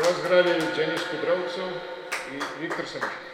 Вас играли Денис Кудрявцев и Виктор Самишев.